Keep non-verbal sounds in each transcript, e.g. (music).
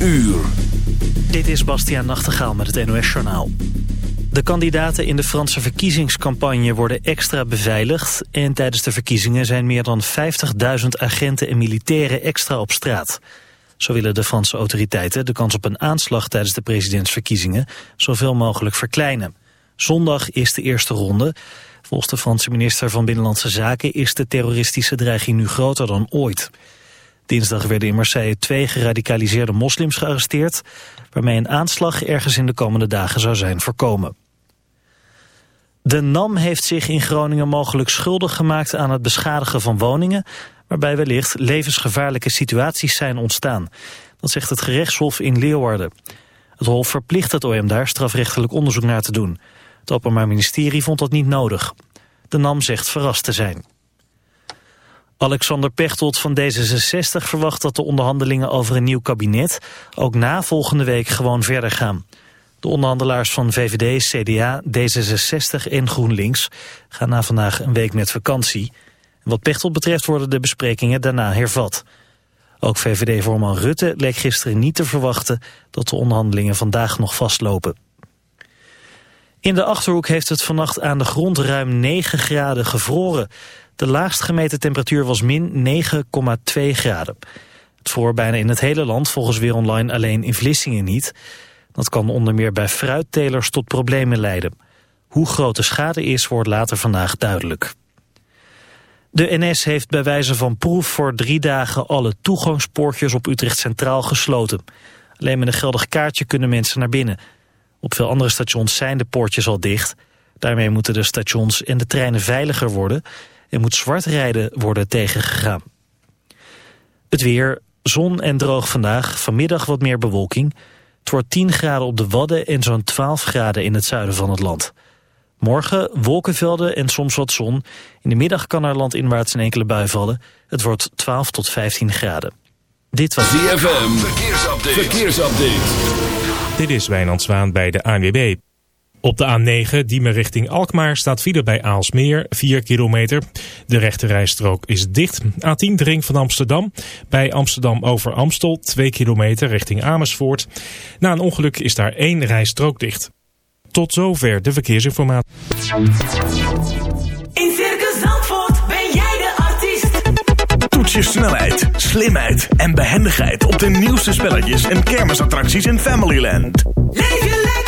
uur. Dit is Bastiaan Nachtegaal met het NOS-journaal. De kandidaten in de Franse verkiezingscampagne worden extra beveiligd... en tijdens de verkiezingen zijn meer dan 50.000 agenten en militairen extra op straat. Zo willen de Franse autoriteiten de kans op een aanslag tijdens de presidentsverkiezingen... zoveel mogelijk verkleinen. Zondag is de eerste ronde. Volgens de Franse minister van Binnenlandse Zaken... is de terroristische dreiging nu groter dan ooit... Dinsdag werden in Marseille twee geradicaliseerde moslims gearresteerd... waarmee een aanslag ergens in de komende dagen zou zijn voorkomen. De NAM heeft zich in Groningen mogelijk schuldig gemaakt aan het beschadigen van woningen... waarbij wellicht levensgevaarlijke situaties zijn ontstaan. Dat zegt het gerechtshof in Leeuwarden. Het hof verplicht het OM daar strafrechtelijk onderzoek naar te doen. Het Openbaar Ministerie vond dat niet nodig. De NAM zegt verrast te zijn. Alexander Pechtold van D66 verwacht dat de onderhandelingen over een nieuw kabinet ook na volgende week gewoon verder gaan. De onderhandelaars van VVD, CDA, D66 en GroenLinks gaan na vandaag een week met vakantie. Wat Pechtold betreft worden de besprekingen daarna hervat. Ook VVD-voorman Rutte leek gisteren niet te verwachten dat de onderhandelingen vandaag nog vastlopen. In de Achterhoek heeft het vannacht aan de grond ruim 9 graden gevroren. De laagst gemeten temperatuur was min 9,2 graden. Het voor bijna in het hele land, volgens Weer Online alleen in Vlissingen niet. Dat kan onder meer bij fruittelers tot problemen leiden. Hoe groot de schade is, wordt later vandaag duidelijk. De NS heeft bij wijze van proef voor drie dagen alle toegangspoortjes op Utrecht Centraal gesloten. Alleen met een geldig kaartje kunnen mensen naar binnen. Op veel andere stations zijn de poortjes al dicht. Daarmee moeten de stations en de treinen veiliger worden en moet zwart rijden worden tegengegaan. Het weer, zon en droog vandaag, vanmiddag wat meer bewolking. Het wordt 10 graden op de Wadden en zo'n 12 graden in het zuiden van het land. Morgen wolkenvelden en soms wat zon. In de middag kan er landinwaarts een enkele bui vallen. Het wordt 12 tot 15 graden. Dit was ZFM, verkeersupdate. verkeersupdate. Dit is Wijnand Zwaan bij de ANWB. Op de A9, Diemen richting Alkmaar, staat file bij Aalsmeer, 4 kilometer. De rechte rijstrook is dicht. A10, de ring van Amsterdam. Bij Amsterdam over Amstel, 2 kilometer richting Amersfoort. Na een ongeluk is daar één rijstrook dicht. Tot zover de verkeersinformatie. In Circus Zandvoort ben jij de artiest. Toets je snelheid, slimheid en behendigheid op de nieuwste spelletjes en kermisattracties in Familyland. Leef je lekker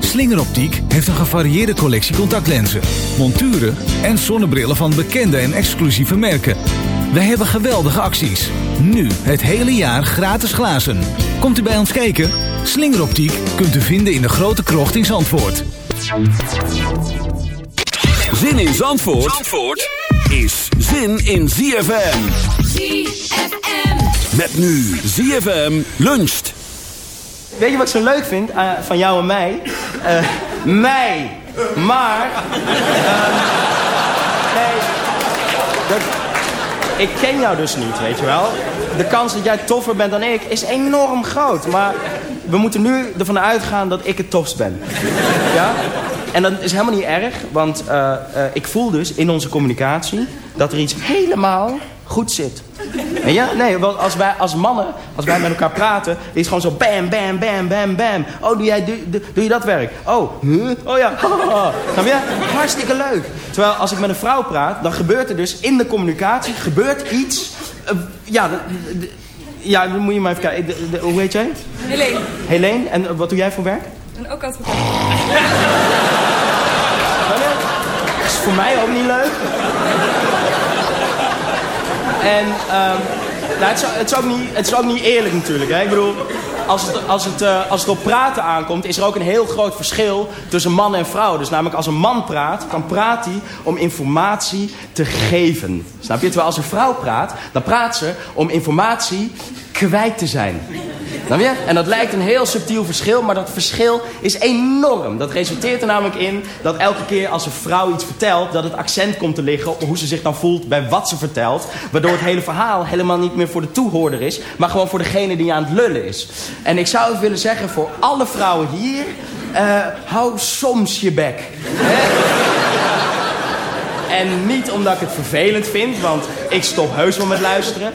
Slingeroptiek heeft een gevarieerde collectie contactlenzen, monturen en zonnebrillen van bekende en exclusieve merken. Wij hebben geweldige acties. Nu het hele jaar gratis glazen. Komt u bij ons kijken? Slingeroptiek kunt u vinden in de grote krocht in Zandvoort. Zin in Zandvoort, Zandvoort is zin in ZFM. ZFM. Met nu ZFM luncht. Weet je wat ik zo leuk vind eh, van jou en mij? Eh, mij. Maar... ehm, nee. Dat, ik ken jou dus niet, weet je wel. De kans dat jij toffer bent dan ik is enorm groot. Maar we moeten nu ervan uitgaan dat ik het tofst ben. Ja? En dat is helemaal niet erg, want eh, eh, ik voel dus in onze communicatie... dat er iets helemaal goed zit. Ja, nee, want als wij als mannen, als wij met elkaar praten... is gewoon zo bam, bam, bam, bam, bam. Oh, doe, jij, doe, doe, je dat werk? Oh, huh? oh ja. Snap je? Hartstikke leuk. Terwijl als ik met een vrouw praat, dan gebeurt er dus in de communicatie... gebeurt iets... eh, ja, Ja, dan moet je maar even kijken. De- de- hoe heet jij? Helene. Helene. En wat doe jij voor werk? En ook advocaat. is voor mij ook niet leuk. En ehm, nou, het, is, het, ook niet, het is ook niet eerlijk natuurlijk. Hè? Ik bedoel, als het, als, het, eh, als het op praten aankomt, is er ook een heel groot verschil tussen man en vrouw. Dus namelijk als een man praat, dan praat hij om informatie te geven. Snap je? Terwijl als een vrouw praat, dan praat ze om informatie kwijt te zijn. En dat lijkt een heel subtiel verschil, maar dat verschil is enorm. Dat resulteert er namelijk in dat elke keer als een vrouw iets vertelt... dat het accent komt te liggen op hoe ze zich dan voelt bij wat ze vertelt. Waardoor het hele verhaal helemaal niet meer voor de toehoorder is... maar gewoon voor degene die aan het lullen is. En ik zou willen zeggen voor alle vrouwen hier... eh, hou soms je bek. En niet omdat ik het vervelend vind, want ik stop heus wel met luisteren.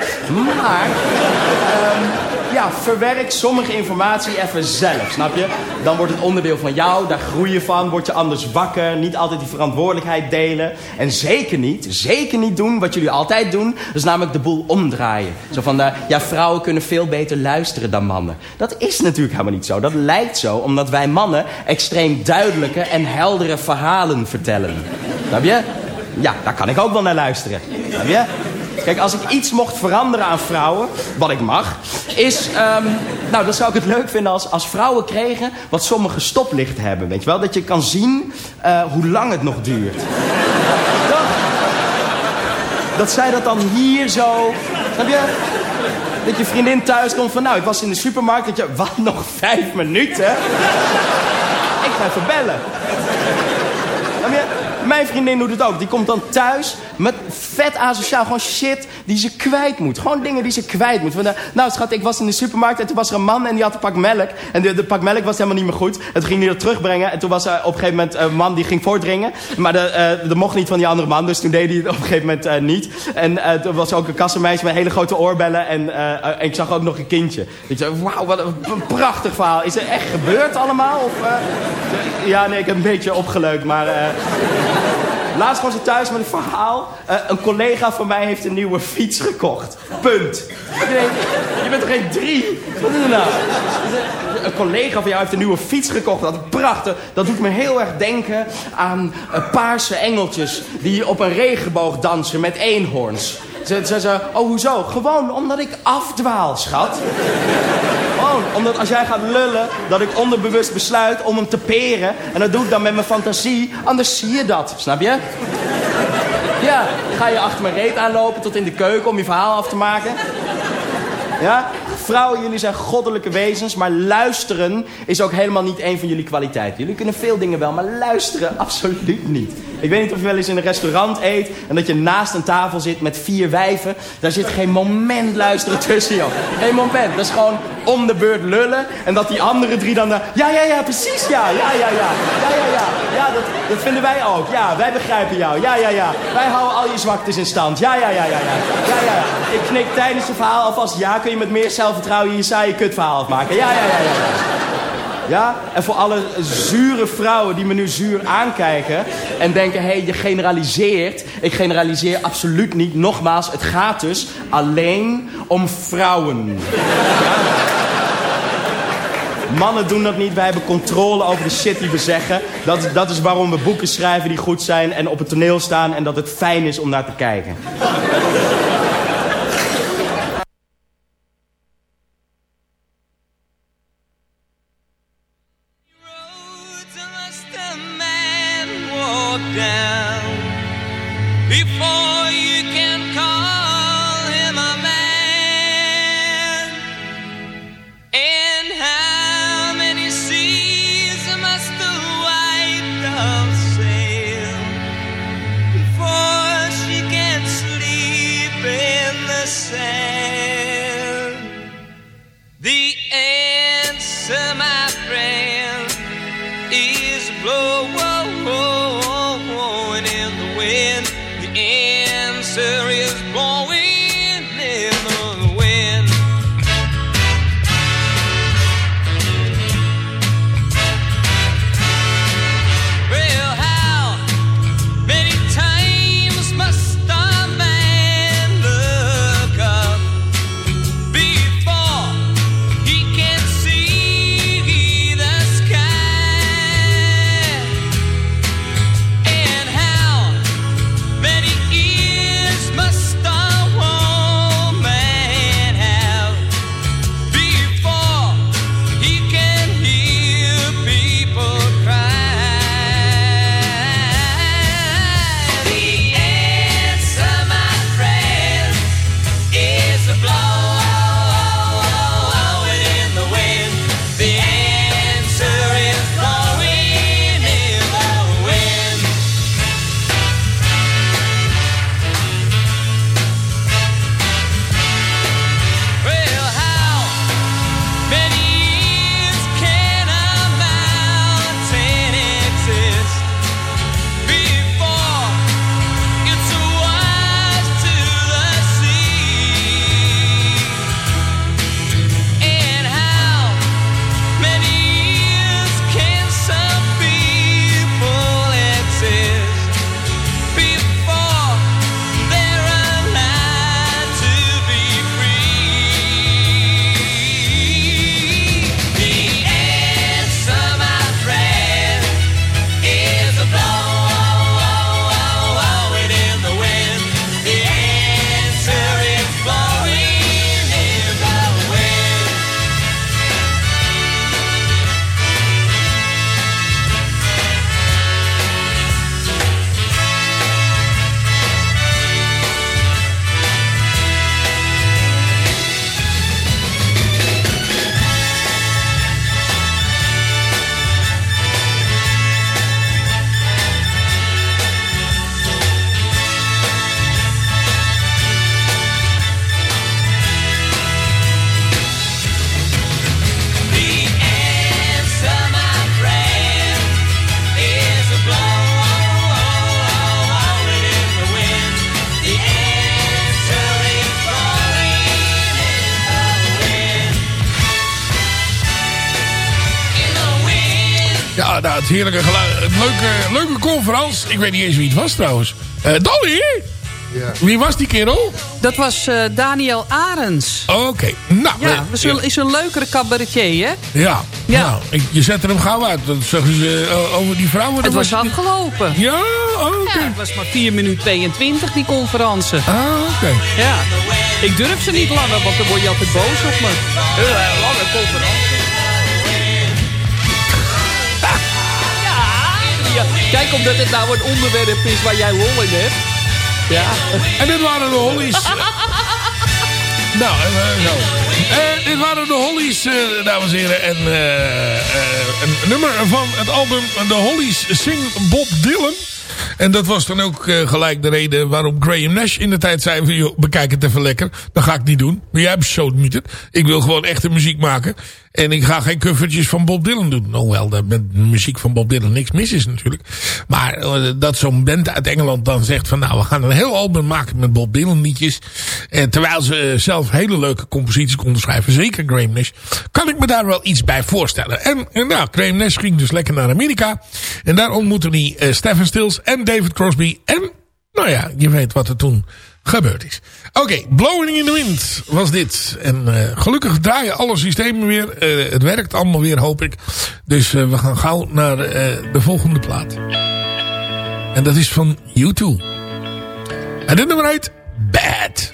Maar, ehm, ja, verwerk sommige informatie even zelf, snap je? Dan wordt het onderdeel van jou, daar groei je van, word je anders wakker. Niet altijd die verantwoordelijkheid delen. En zeker niet, zeker niet doen wat jullie altijd doen. Dat is namelijk de boel omdraaien. Zo van, eh, ja, vrouwen kunnen veel beter luisteren dan mannen. Dat is natuurlijk helemaal niet zo. Dat lijkt zo, omdat wij mannen extreem duidelijke en heldere verhalen vertellen. Snap je? Ja, daar kan ik ook wel naar luisteren. Snap je? Kijk, als ik iets mocht veranderen aan vrouwen, wat ik mag, is... ehm, nou, dan zou ik het leuk vinden als, als vrouwen kregen wat sommige stoplichten hebben. Weet je wel? Dat je kan zien eh, hoe lang het nog duurt. Toch? Dat zij dat dan hier zo... Snap je? Dat je vriendin thuis komt van... Nou, ik was in de supermarkt. Dat je... Wat, nog vijf minuten? Ik ga even bellen. Snap je? Mijn vriendin doet het ook. Die komt dan thuis met vet asociaal. Gewoon shit die ze kwijt moet. Gewoon dingen die ze kwijt moet. Eh, nou schat, ik was in de supermarkt en toen was er een man en die had een pak melk. En de, pak melk was helemaal niet meer goed. Toen ging hij dat terugbrengen. En toen was er op een gegeven moment een man die ging voordringen. Maar de, eh, dat mocht niet van die andere man. Dus toen deed hij het op een gegeven moment eh, niet. En toen was er ook een kassenmeisje met hele grote oorbellen. En, ik zag ook nog een kindje. Ik zei, wauw, wat een, prachtig verhaal. Is er echt gebeurd allemaal? Of, ja, nee, ik heb een beetje opgeleukt. Maar... Laatst was ik thuis met een verhaal. Eh, een collega van mij heeft een nieuwe fiets gekocht. Punt. Je, denkt, je bent er geen drie. Wat is er nou? Een collega van jou heeft een nieuwe fiets gekocht. Dat is prachtig. Dat doet me heel erg denken aan eh, paarse engeltjes... die op een regenboog dansen met eenhoorns. Ze ze ze, oh hoezo? Gewoon omdat ik afdwaal, schat. Gewoon, omdat als jij gaat lullen, dat ik onderbewust besluit om hem te peren. En dat doe ik dan met mijn fantasie. Anders zie je dat, snap je? Ja, ga je achter mijn reet aanlopen tot in de keuken om je verhaal af te maken. Ja? Vrouwen, jullie zijn goddelijke wezens, maar luisteren is ook helemaal niet een van jullie kwaliteiten. Jullie kunnen veel dingen wel, maar luisteren (laughs) absoluut niet. Ik weet niet of je wel eens in een restaurant eet en dat je naast een tafel zit met vier wijven. Daar zit geen moment luisteren tussen, joh. Geen moment. Dat is gewoon om de beurt lullen en dat die andere drie dan... daar, ja, ja, ja, precies, ja, ja, ja, ja. Ja, ja, ja. Ja, dat, vinden wij ook. Ja, wij begrijpen jou. Ja, ja, ja. Wij houden al je zwaktes in stand. Ja, ja, ja, ja, ja. Ja, ja, ja. Ik knik tijdens het verhaal alvast ja. Kun je met meer zelfvertrouwen je saaie kutverhaal afmaken? Ja, ja, ja, ja. ja. Ja, en voor alle zure vrouwen die me nu zuur aankijken en denken, hé, hey, je generaliseert. Ik generaliseer absoluut niet. Nogmaals, het gaat dus alleen om vrouwen. Mannen doen dat niet. Wij hebben controle over de shit die we zeggen. Dat, dat is waarom we boeken schrijven die goed zijn en op het toneel staan en dat het fijn is om naar te kijken. Heerlijke geluid. Een leuke, leuke conferentie. Ik weet niet eens wie het was trouwens. Eh, Dolly? Ja. Wie was die kerel? Dat was eh, Daniel Arends. Oké, nou. Ja, eh, is een, is een leukere cabaretier, hè? Ja, Ja. Nou, ik- je zette hem gauw uit. Dat zeggen ze over die vrouwen. Het dat was afgelopen. Ja, oké. Ja, het was maar 4 minuten 22, die conferentie. Ah, oké. Ja. Ik durf ze niet langer, want dan word je altijd boos op me. Heel erg lange conferentie. Ja, kijk, omdat het nou een onderwerp is waar jij lol in hebt. Ja. En dit waren de Hollies. (laughs) nou, zo. Eh, dit waren de Hollies, eh, dames en heren. En een nummer van het album The Hollies Sing Bob Dylan. En dat was dan ook gelijk de reden waarom Graham Nash in de tijd zei... van, joh, bekijk het even lekker. Dat ga ik niet doen. Maar jij hebt het. Ik wil gewoon echte muziek maken. En ik ga geen covertjes van Bob Dylan doen. Hoewel er met de muziek van Bob Dylan niks mis is natuurlijk. Maar eh, dat zo'n band uit Engeland dan zegt van... nou, we gaan een heel album maken met Bob Dylan liedjes. En terwijl ze eh, zelf hele leuke composities konden schrijven. Zeker Graham Nash. Kan ik me daar wel iets bij voorstellen. En, nou, Graham Nash ging dus lekker naar Amerika. En daar ontmoette hij eh, Stephen Stills en David Crosby. En nou ja, je weet wat er toen gebeurd is. Oké, Blowing in the Wind was dit. En eh, gelukkig draaien alle systemen weer. Eh, het werkt allemaal weer, hoop ik. Dus eh, we gaan gauw naar de volgende plaat. En dat is van U2. En dit nummer heet Bad.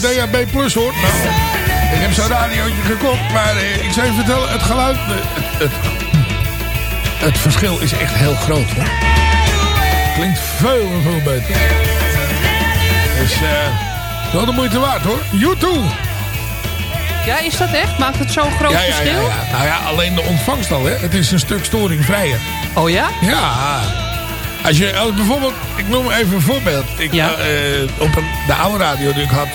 Via DAB Plus hoort... Nou, ik heb zo'n radiootje gekocht, maar eh, ik zou je vertellen, het geluid... eh, het, het, het verschil is echt heel groot, hoor. Klinkt veel en veel beter. Dus, eh, wel de moeite waard, hoor. YouTube. Ja, is dat echt? Maakt het zo'n groot Ja, ja, ja, verschil? ja. Nou ja, alleen de ontvangst al, hè. Het is een stuk storingvrijer. Oh ja? Ja. Als je als bijvoorbeeld, ik noem even een voorbeeld. Ik, Ja. eh, op een, de oude radio die ik had,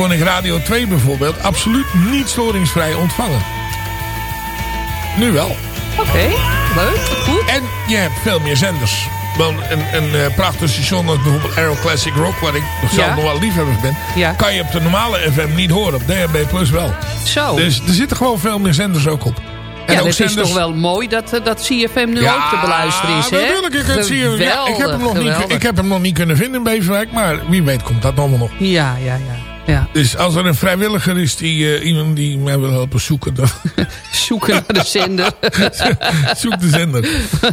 kon ik Radio 2 bijvoorbeeld absoluut niet storingsvrij ontvangen. Nu wel. Oké, leuk, goed. En je hebt veel meer zenders. Want een, een eh, prachtig station als bijvoorbeeld Aero Classic Rock, waar ik zelf Ja. nog wel liefhebber ben, Ja. kan je op de normale FM niet horen. Op DHB Plus wel. Zo. Dus er zitten gewoon veel meer zenders ook op. En ja, ook dat is zenders- toch wel mooi dat, eh, dat CFM nu Ja, ook te beluisteren is, hè? natuurlijk. Ik, het ja, ik, heb hem nog niet, ik heb hem nog niet kunnen vinden in Beverwijk. Maar wie weet komt dat allemaal nog. Ja, ja, ja. Ja. Dus als er een vrijwilliger is die eh, iemand die mij wil helpen zoeken, dan (laughs) Zoeken naar de zender. (laughs) zoek de zender.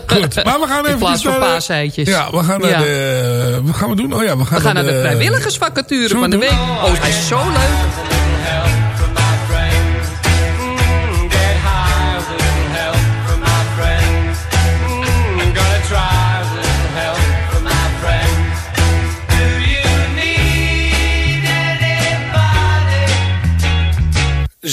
Goed, maar we gaan even In plaats van paaseitjes. Ja, we gaan naar Ja. de... Wat gaan we doen? Oh ja, we gaan, We gaan naar de vrijwilligersvacature van de week. Oh, hij is zo leuk.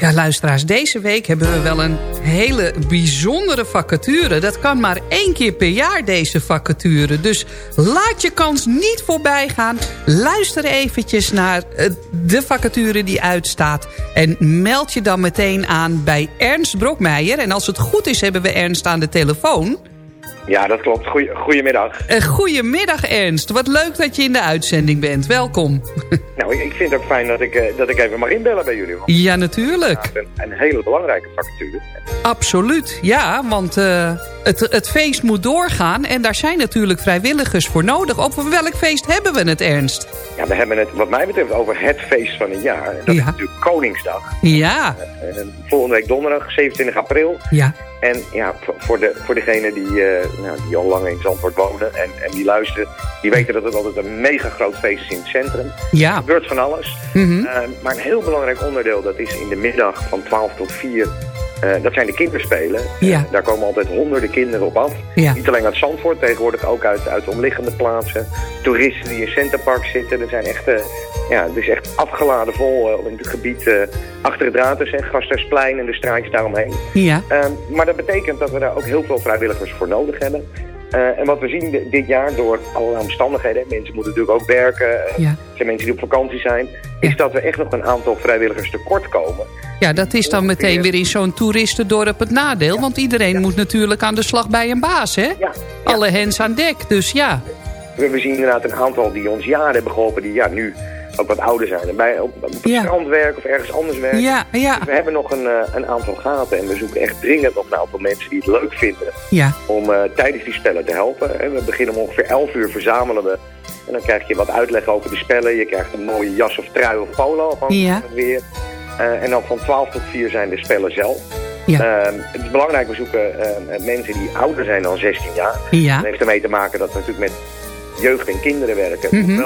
Ja, luisteraars, deze week hebben we wel een hele bijzondere vacature. Dat kan maar één keer per jaar, deze vacature. Dus laat je kans niet voorbij gaan. Luister eventjes naar eh, de vacature die uitstaat. En meld je dan meteen aan bij Ernst Brokmeijer. En als het goed is, hebben we Ernst aan de telefoon. Ja, dat klopt. Goeie, goedemiddag. Uh, goedemiddag, Ernst. Wat leuk dat je in de uitzending bent. Welkom. (laughs) Nou, ik, ik vind het ook fijn dat ik, eh, dat ik even mag inbellen bij jullie. Want Ja, natuurlijk. is een, een hele belangrijke vacature. Absoluut, ja, want eh, het, het feest moet doorgaan... en daar zijn natuurlijk vrijwilligers voor nodig. Over welk feest hebben we het, Ernst? Ja, we hebben het wat mij betreft over het feest van het jaar. En dat Ja. is natuurlijk Koningsdag. Ja, Eh, volgende week donderdag, 27 april. ja, En ja, voor- de, voor degenen die, eh, nou, die al lang in Zandvoort wonen en, en die luisteren... die weten dat het altijd een mega groot feest is in het centrum. ja. Er gebeurt van alles. Mhm. Eh, maar een heel belangrijk onderdeel, dat is in de middag van 12 tot 4... eh, dat zijn de kinderspelen. Ja. Eh, daar komen altijd honderden kinderen op af. Ja. Niet alleen uit Zandvoort, tegenwoordig ook uit, uit de omliggende plaatsen. Toeristen die in Centerpark zitten. Er zijn echt, eh, ja, het is echt afgeladen vol in het gebied achter het Raadhuis, hè, Gasthuisplein en de straatjes daaromheen. Ja, Ehm, maar dat betekent dat we daar ook heel veel vrijwilligers voor nodig hebben. Eh, en wat we zien di- dit jaar door allerlei omstandigheden, mensen moeten natuurlijk ook werken, eh, ja. er zijn mensen die op vakantie zijn, is dat we echt nog een aantal vrijwilligers tekort komen. ja, dat is dan meteen weer in zo'n toeristendorp het nadeel. Want iedereen moet natuurlijk aan de slag bij een baas, hè? Alle hens aan dek, dus ja. we zien inderdaad een aantal die ons jaren hebben geholpen, die ja, nu ook wat ouder zijn en bij, op, op het Ja. strand werken of ergens anders werken. Ja, ja, We hebben nog een, eh, een aantal gaten en we zoeken echt dringend nog een aantal mensen die het leuk vinden ja. om eh, tijdens die spellen te helpen. En we beginnen om ongeveer 11 uur verzamelen we. En dan krijg je wat uitleg over de spellen. Je krijgt een mooie jas of trui of polo afhankelijk Ja. het weer. Eh, en dan van 12 tot 4 zijn de spellen zelf. Ja. Eh, het is belangrijk, we zoeken mensen die ouder zijn dan 16 jaar. Ja. Dat heeft ermee te maken dat we natuurlijk met jeugd en kinderen werken. Mhm.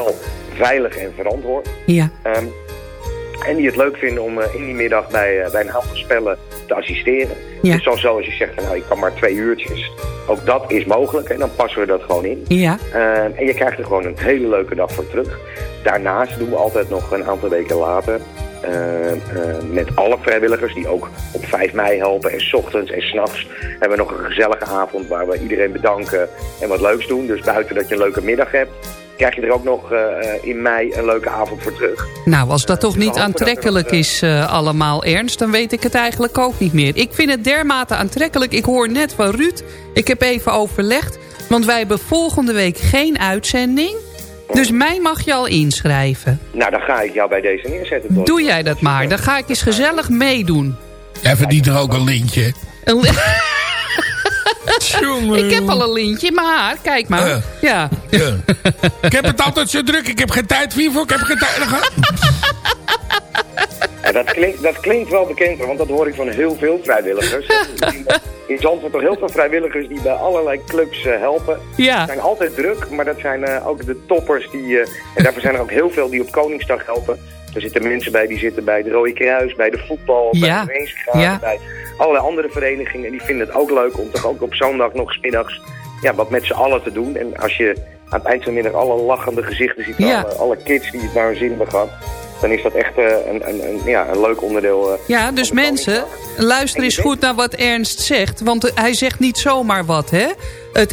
Veilig en verantwoord. Ja, Ehm, en die het leuk vinden om eh, in die middag bij, eh, bij een aantal spellen te assisteren. Ja. Dus zoals als je zegt, van, nou, ik kan maar twee uurtjes. Ook dat is mogelijk en dan passen we dat gewoon in. ja, Ehm, en je krijgt er gewoon een hele leuke dag voor terug. Daarnaast doen we altijd nog een aantal weken later... ehm, met alle vrijwilligers die ook op 5 mei helpen. En s ochtends en s'nachts hebben we nog een gezellige avond waar we iedereen bedanken en wat leuks doen. Dus buiten dat je een leuke middag hebt, krijg je er ook nog eh, eh, in mei een leuke avond voor terug. Nou, als dat toch dus niet er aantrekkelijk wat, is eh, allemaal, Ernst... dan weet ik het eigenlijk ook niet meer. Ik vind het dermate aantrekkelijk. Ik hoor net van Ruud, ik heb even overlegd... want wij hebben volgende week geen uitzending... dus mij mag je al inschrijven. Nou, dan ga ik jou bij deze neerzetten. Dolly. Doe jij dat maar. Dan ga ik eens gezellig meedoen. Jij verdient er ook een lintje. Een li- (laughs) (laughs) Ik heb al een lintje in mijn haar. Kijk maar. Ja. Ja. Ja. Ik heb het altijd zo druk. Ik heb geen tijd, Vivo. Ik heb geen tijd. Ja, dat, klinkt, dat klinkt wel bekend, want dat hoor ik van heel veel vrijwilligers. (laughs) In Zandvoort toch heel veel vrijwilligers die bij allerlei clubs eh, helpen. Ja. Zijn altijd druk, maar dat zijn eh, ook de toppers. Die, eh, en daarvoor zijn er ook heel veel die op Koningsdag helpen. Er zitten mensen bij die zitten bij de Rode Kruis, bij de voetbal, Ja. bij de Ja. bij allerlei andere verenigingen. En die vinden het ook leuk om toch ook op zondag nog 's middags ja, wat met z'n allen te doen. En als je aan het eind van de middag alle lachende gezichten ziet, Ja. alle, alle kids die het naar hun zin hebben gehad, dan is dat echt eh, een, een, een, ja, een leuk onderdeel. eh, Ja, dus mensen, luister eens goed naar wat Ernst zegt. Want hij zegt niet zomaar wat, hè? Het,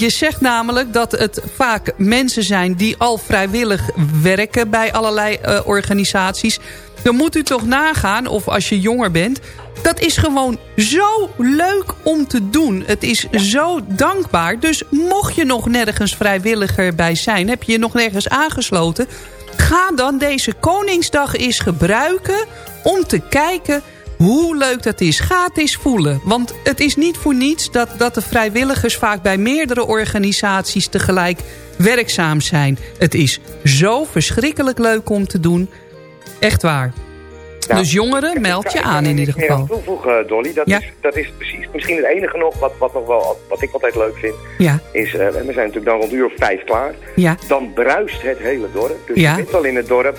je zegt namelijk dat het vaak mensen zijn die al vrijwillig werken bij allerlei eh, organisaties. Dan moet u toch nagaan, of als je jonger bent... Dat is gewoon zo leuk om te doen. Het is zo dankbaar. Dus mocht je nog nergens vrijwilliger bij zijn... heb je je nog nergens aangesloten... ga dan deze Koningsdag eens gebruiken... om te kijken hoe leuk dat is. Ga het eens voelen. Want het is niet voor niets dat, dat de vrijwilligers... vaak bij meerdere organisaties tegelijk werkzaam zijn. Het is zo verschrikkelijk leuk om te doen. Echt waar. Nou, dus jongeren, meld je Ik aan in ieder meer aan geval. toevoegen, Dolly. Dat, Ja. is, dat is precies misschien het enige nog wat, wat, nog wel, wat ik altijd leuk vind. Ja, Is, eh, we zijn natuurlijk dan rond uur of vijf klaar. ja, Dan bruist het hele dorp. Dus Ja. je bent al in het dorp.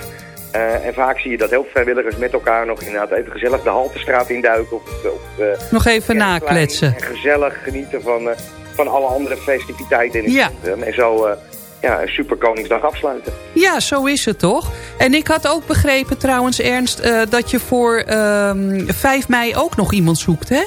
Eh, en vaak zie je dat heel veel vrijwilligers met elkaar nog inderdaad even gezellig de Haltestraat induiken. Of, of, eh, nog even nakletsen. En gezellig genieten van, eh, van alle andere festiviteiten in het Ja. centrum. En zo ja, een super Koningsdag afsluiten. Ja, zo is het toch? En ik had ook begrepen trouwens, Ernst... dat je voor ehm 5 mei ook nog iemand zoekt, hè?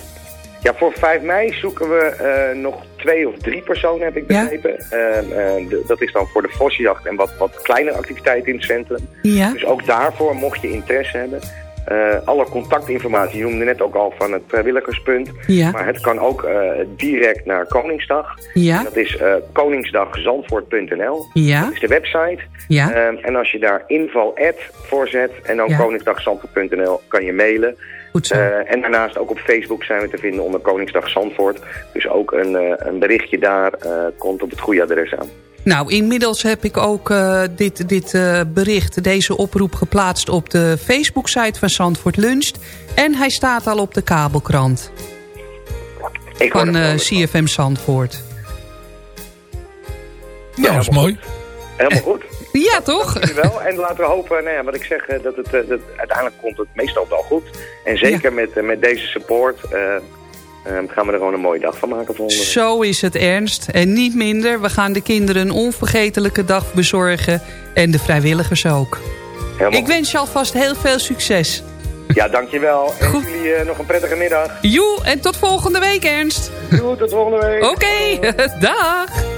Ja, voor 5 mei zoeken we nog twee of drie personen, heb ik begrepen. Eh, dat is dan voor de vossenjacht en wat, wat kleinere activiteiten in het centrum. Ja. Dus ook daarvoor, mocht je interesse hebben... eh, alle contactinformatie, je noemde net ook al van het vrijwilligerspunt. Ja. Maar het kan ook eh, direct naar Koningsdag. Ja. Dat is koningsdagzandvoort.nl. Ja. Dat is de website. Ja. Ehm, en als je daar info voor zet en dan koningsdagzandvoort.nl kan je mailen. Goed zo. Eh, en daarnaast ook op Facebook zijn we te vinden onder Koningsdag Zandvoort. Dus ook een, eh, een berichtje daar eh, komt op het goede adres aan. Nou, inmiddels heb ik ook eh, dit, dit eh, bericht, deze oproep geplaatst op de Facebook-site van Zandvoort Luncht. En hij staat al op de kabelkrant Ik van vrolijk van. CFM Zandvoort. Nou, dat is mooi. Helemaal goed. Ja, toch? Dankjewel. En laten we hopen, nou ja, wat ik zeg, eh, dat het eh, dat uiteindelijk komt het meestal wel goed. En zeker met, eh, met deze support gaan we er gewoon een mooie dag van maken volgende. Zo is het ernst. En niet minder, we gaan de kinderen een onvergetelijke dag bezorgen. En de vrijwilligers ook. Helemaal Ik wens je alvast heel veel succes. Ja, dankjewel. En jullie nog een prettige middag. Joe, en tot volgende week, Ernst. Doei, tot volgende week. Oké, (laughs) dag.